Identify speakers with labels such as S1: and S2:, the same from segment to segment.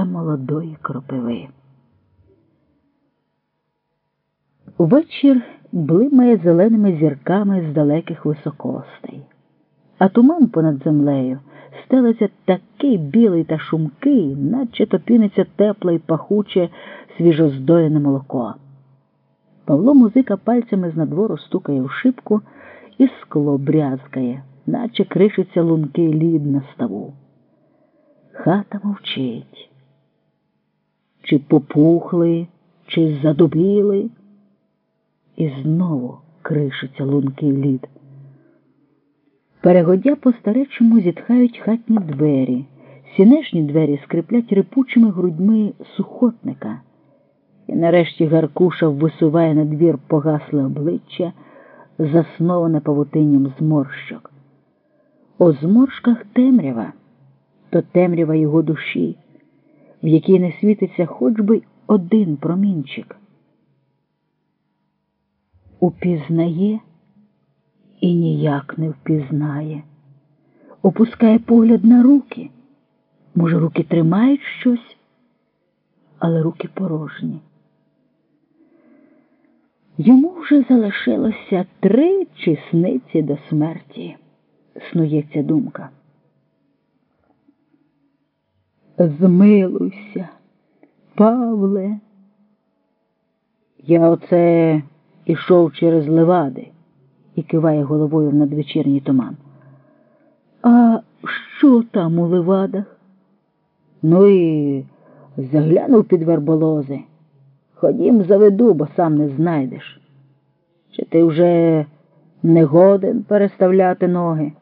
S1: та молодої кропиви. Увечір блимає зеленими зірками з далеких високостей, а туман понад землею стелиться такий білий та шумкий, наче топіниться тепле й пахуче свіжоздоєне молоко. Павло музика пальцями з надвору стукає в шибку і скло брязкає, наче кришиться лункий лід на ставу. Хата мовчить. Чи попухли, чи задубіли, і знову кришиться лункий лід. Перегодя по старечому зітхають хатні двері, сінешні двері скриплять рипучими грудьми сухотника. І нарешті Гаркуша висуває на двір погасле обличчя, засноване павутинням зморщок. У зморшках темрява, то темрява його душі, в якій не світиться хоч би один промінчик. Упізнає і ніяк не впізнає, опускає погляд на руки. Може, руки тримають щось, але руки порожні. Йому вже залишилося три чесниці до смерті, снується думка. Змилуйся, Павле. Я оце ішов через левади і киває головою в надвечірній туман. А що там у левадах? Ну і заглянув під верболози. Ходім заведу, бо сам не знайдеш. Чи ти вже не годен переставляти ноги?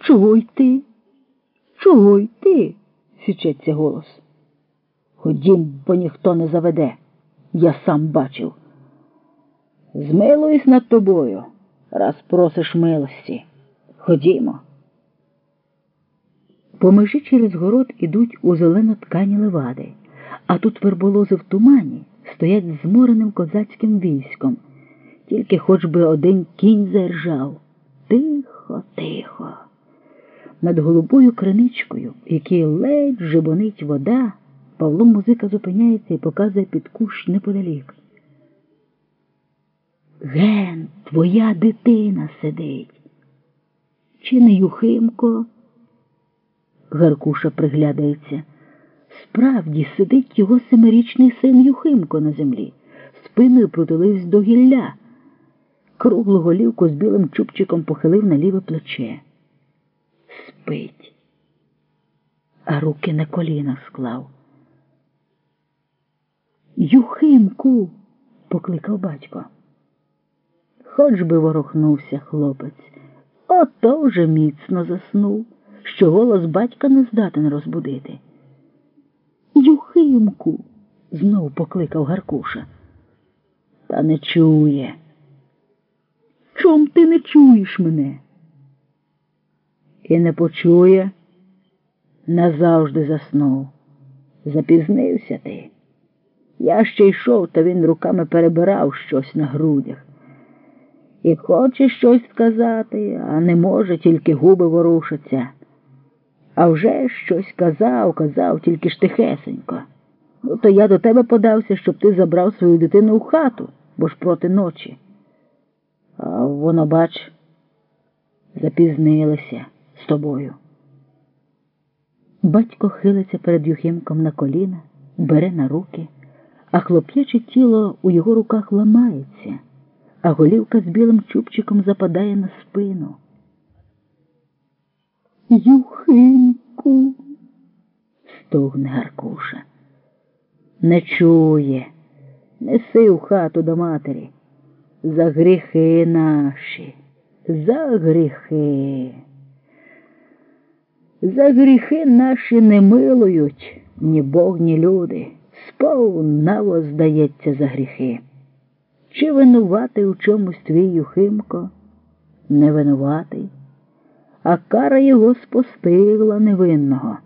S1: Чого йти? Чого йти? січеться голос. Ходім, бо ніхто не заведе. Я сам бачив. Змилуюсь над тобою, раз просиш милості. Ходімо. По межі через город ідуть у зелено ткані левади, а тут верболози в тумані стоять змореним козацьким військом. Тільки хоч би один кінь заржав. Тихо, тихо. Над голубою криничкою, якій ледь жебонить вода, Павло музика зупиняється і показує під кущ неподалік. Ген, твоя дитина сидить. Чи не Юхимко? Гаркуша приглядається. Справді сидить його семирічний син Юхимко на землі, спиною протулився до гілля. Круглу голівку з білим чубчиком похилив на ліве плече. Спить, а руки на коліна склав. Юхимку, покликав батько. Хоч би ворухнувся хлопець, ото вже міцно заснув, що голос батька не здатен розбудити. Юхимку, знов покликав Гаркуша. Та не чує. Чом ти не чуєш мене? І не почує, назавжди заснув. Запізнився ти. Я ще йшов, та він руками перебирав щось на грудях. І хоче щось сказати, а не може, тільки губи ворушаться. А вже щось казав, казав, тільки ж тихесенько. Ну, то я до тебе подався, щоб ти забрав свою дитину у хату, бо ж проти ночі. А воно, бач, запізнилися з тобою. Батько хилиться перед Юхимком на коліна, бере на руки, а хлоп'яче тіло у його руках ламається, а голівка з білим чубчиком западає на спину. Юхимку, стогне Гаркуша. Не чує, неси в хату до матері. За гріхи наші, за гріхи. За гріхи наші не милують ні Бог, ні люди. Сповна воздається за гріхи. Чи винуватий у чомусь твій Юхимко? Не винуватий, а кара його спостигла невинного.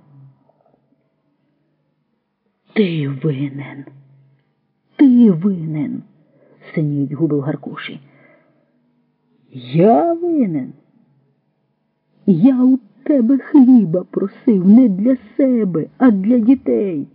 S1: Ти винен, ти винен, синіють губи в Гаркуші. Я винен. Я у тебе хліба просив не для себе, а для дітей.